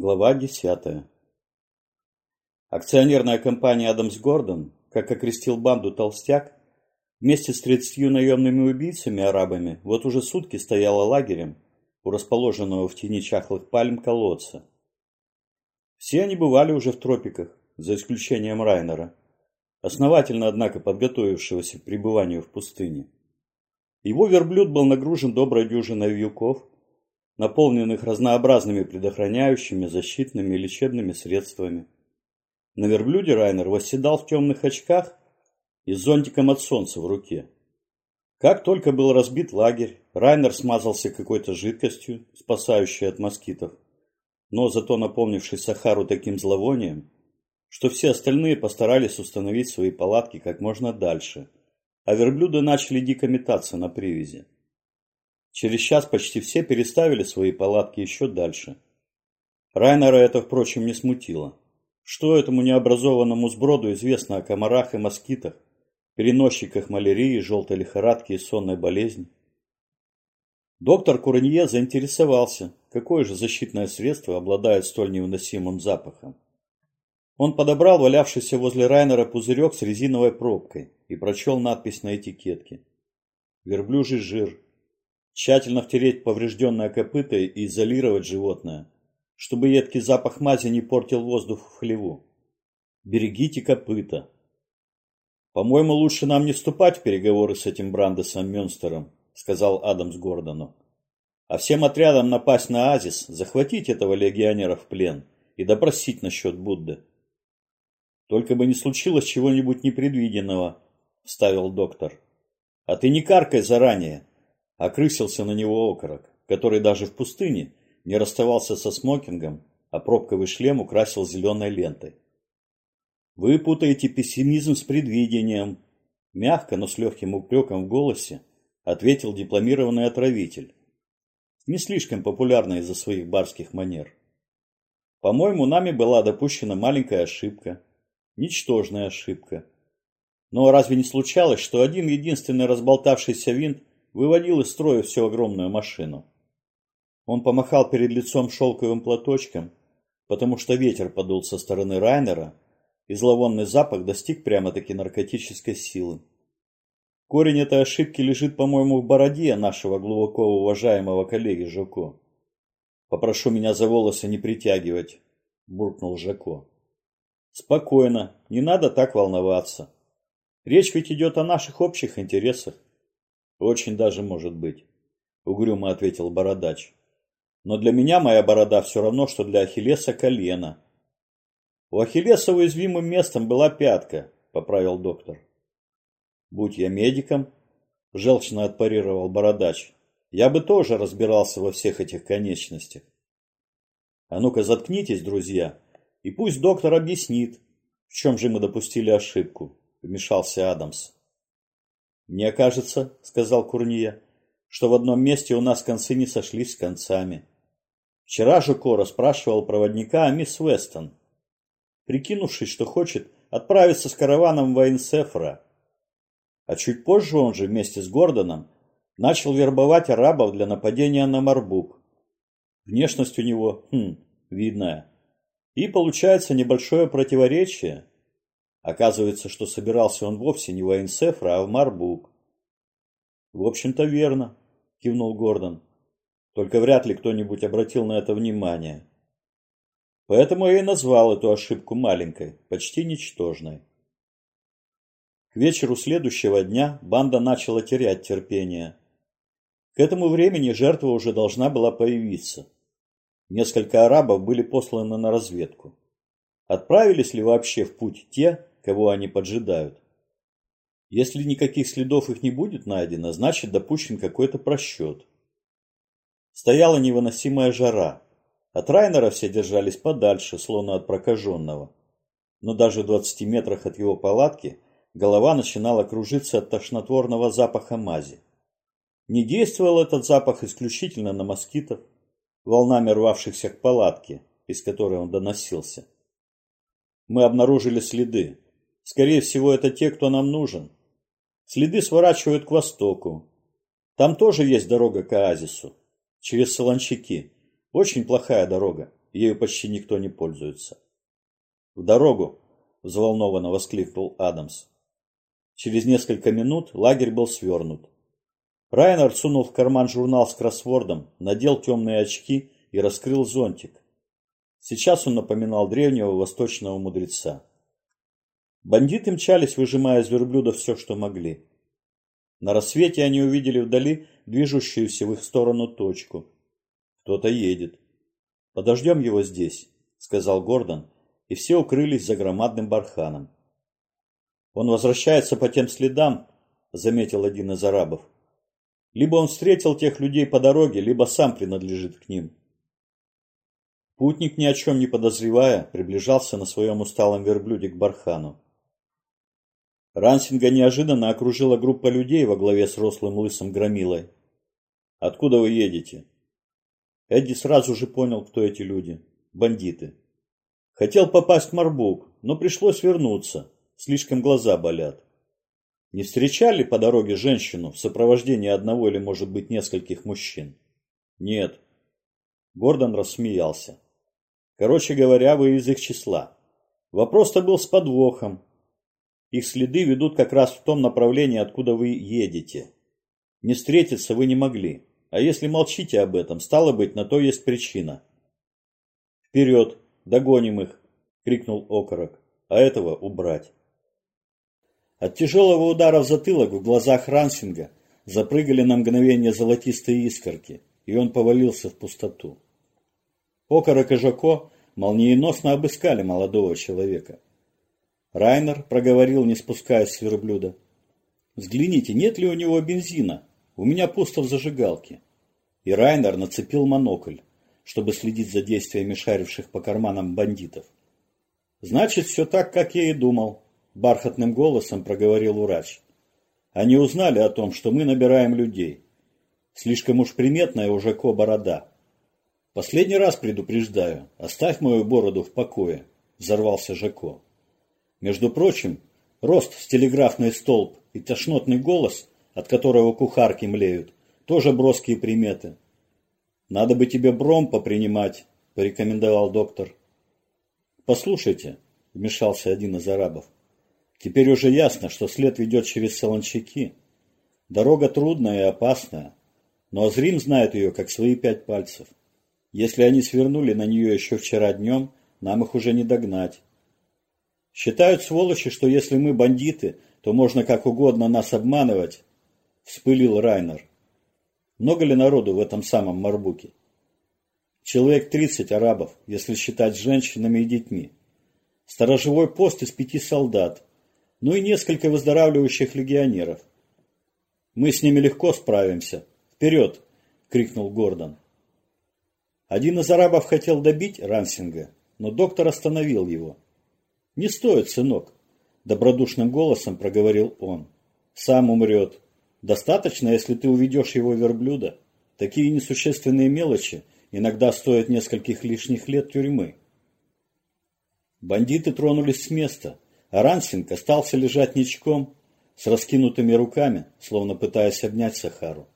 Глава 10. Акционерная компания «Адамс Гордон», как окрестил банду «Толстяк», вместе с 30 наемными убийцами-арабами вот уже сутки стояла лагерем у расположенного в тени чахлых пальм колодца. Все они бывали уже в тропиках, за исключением Райнера, основательно, однако, подготовившегося к пребыванию в пустыне. Его верблюд был нагружен доброй дюжиной вьюков – наполненных разнообразными предохраняющими, защитными и лечебными средствами. На верблюде Райнер восседал в темных очках и с зонтиком от солнца в руке. Как только был разбит лагерь, Райнер смазался какой-то жидкостью, спасающей от москитов, но зато наполнивший Сахару таким зловонием, что все остальные постарались установить свои палатки как можно дальше, а верблюды начали дико метаться на привязи. Через час почти все переставили свои палатки еще дальше. Райнера это, впрочем, не смутило. Что этому необразованному сброду известно о комарах и москитах, переносчиках малярии, желтой лихорадки и сонной болезни? Доктор Курнье заинтересовался, какое же защитное средство обладает столь невыносимым запахом. Он подобрал валявшийся возле Райнера пузырек с резиновой пробкой и прочел надпись на этикетке. Верблюжий жир, Тщательно втереть поврежденное копыто и изолировать животное, чтобы едкий запах мази не портил воздух в хлеву. Берегите копыта. По-моему, лучше нам не вступать в переговоры с этим Брандесом Мюнстером, сказал Адамс Гордону. А всем отрядам напасть на Азис, захватить этого легионера в плен и допросить насчет Будды. Только бы не случилось чего-нибудь непредвиденного, вставил доктор. А ты не каркай заранее, Окрысился на него окорок, который даже в пустыне не расставался со смокингом, а пробковый шлем украсил зеленой лентой. Вы путаете пессимизм с предвидением. Мягко, но с легким упреком в голосе ответил дипломированный отравитель. Не слишком популярный из-за своих барских манер. По-моему, нами была допущена маленькая ошибка. Ничтожная ошибка. Но разве не случалось, что один единственный разболтавшийся винт выводил из строя всю огромную машину. Он помахал перед лицом шелковым платочком, потому что ветер подул со стороны Райнера, и зловонный запах достиг прямо-таки наркотической силы. Корень этой ошибки лежит, по-моему, в бороде нашего глубоко уважаемого коллеги Жако. «Попрошу меня за волосы не притягивать», – буркнул Жако. «Спокойно, не надо так волноваться. Речь ведь идет о наших общих интересах. Очень даже может быть, угрюмо ответил бородач. Но для меня моя борода все равно, что для Ахиллеса колено. У Ахиллеса уязвимым местом была пятка, поправил доктор. Будь я медиком, желчно отпарировал бородач, я бы тоже разбирался во всех этих конечностях. А ну-ка заткнитесь, друзья, и пусть доктор объяснит, в чем же мы допустили ошибку, вмешался Адамс. «Мне кажется, — сказал Курния, — что в одном месте у нас концы не сошлись с концами. Вчера же Кора спрашивал проводника о мисс Вестон, прикинувшись, что хочет отправиться с караваном в Айнсефра. А чуть позже он же вместе с Гордоном начал вербовать арабов для нападения на Марбук. Внешность у него, хм, видная. И получается небольшое противоречие. Оказывается, что собирался он вовсе не в Айнсефра, а в Марбук. В общем-то верно, кивнул Гордон. Только вряд ли кто-нибудь обратил на это внимание. Поэтому я и назвал эту ошибку маленькой, почти ничтожной. К вечеру следующего дня банда начала терять терпение. К этому времени жертва уже должна была появиться. Несколько арабов были посланы на разведку. Отправились ли вообще в путь те, кого они поджидают. Если никаких следов их не будет найдено, значит допущен какой-то просчет. Стояла невыносимая жара. От Райнера все держались подальше, словно от прокаженного. Но даже в 20 метрах от его палатки голова начинала кружиться от тошнотворного запаха мази. Не действовал этот запах исключительно на москитов, волнами рвавшихся к палатке, из которой он доносился. Мы обнаружили следы, Скорее всего, это те, кто нам нужен. Следы сворачивают к востоку. Там тоже есть дорога к оазису. Через Солончаки. Очень плохая дорога. ею почти никто не пользуется. «В дорогу!» – взволнованно воскликнул Адамс. Через несколько минут лагерь был свернут. Райнард сунул в карман журнал с кроссвордом, надел темные очки и раскрыл зонтик. Сейчас он напоминал древнего восточного мудреца. Бандиты мчались, выжимая из верблюда все, что могли. На рассвете они увидели вдали движущуюся в их сторону точку. Кто-то едет. «Подождем его здесь», — сказал Гордон, и все укрылись за громадным барханом. «Он возвращается по тем следам», — заметил один из арабов. «Либо он встретил тех людей по дороге, либо сам принадлежит к ним». Путник, ни о чем не подозревая, приближался на своем усталом верблюде к бархану. Рансинга неожиданно окружила группа людей во главе с рослым лысым громилой. «Откуда вы едете?» Эдди сразу же понял, кто эти люди. Бандиты. Хотел попасть в Марбук, но пришлось вернуться. Слишком глаза болят. Не встречали по дороге женщину в сопровождении одного или, может быть, нескольких мужчин? Нет. Гордон рассмеялся. Короче говоря, вы из их числа. Вопрос-то был с подвохом. Их следы ведут как раз в том направлении, откуда вы едете. Не встретиться вы не могли. А если молчите об этом, стало быть, на то есть причина. «Вперед! Догоним их!» — крикнул окорок. «А этого убрать!» От тяжелого удара в затылок в глазах Рансинга запрыгали на мгновение золотистые искорки, и он повалился в пустоту. Окорок и Жако молниеносно обыскали молодого человека. Райнер проговорил, не спускаясь с верблюда. «Взгляните, нет ли у него бензина? У меня пусто в зажигалке». И Райнер нацепил монокль, чтобы следить за действиями шаривших по карманам бандитов. «Значит, все так, как я и думал», – бархатным голосом проговорил врач. «Они узнали о том, что мы набираем людей. Слишком уж приметная уже ко борода. Последний раз предупреждаю, оставь мою бороду в покое», – взорвался Жако. Между прочим, рост с телеграфный столб и тошнотный голос, от которого кухарки млеют, тоже броские приметы. Надо бы тебе бром попринимать, порекомендовал доктор. Послушайте, вмешался один из арабов. Теперь уже ясно, что след ведет через Солончаки. Дорога трудная и опасная, но Азрим знает ее, как свои пять пальцев. Если они свернули на нее еще вчера днем, нам их уже не догнать. Считают сволочи, что если мы бандиты, то можно как угодно нас обманывать, вспылил Райнер. Много ли народу в этом самом Марбуке? Человек 30 арабов, если считать женщинами и детьми. Сторожевой пост из пяти солдат, ну и несколько выздоравливающих легионеров. Мы с ними легко справимся. Вперед! крикнул Гордон. Один из арабов хотел добить Рансинга, но доктор остановил его. «Не стоит, сынок», – добродушным голосом проговорил он. «Сам умрет. Достаточно, если ты уведешь его верблюда. Такие несущественные мелочи иногда стоят нескольких лишних лет тюрьмы». Бандиты тронулись с места, а Рансинг остался лежать ничком, с раскинутыми руками, словно пытаясь обнять Сахару.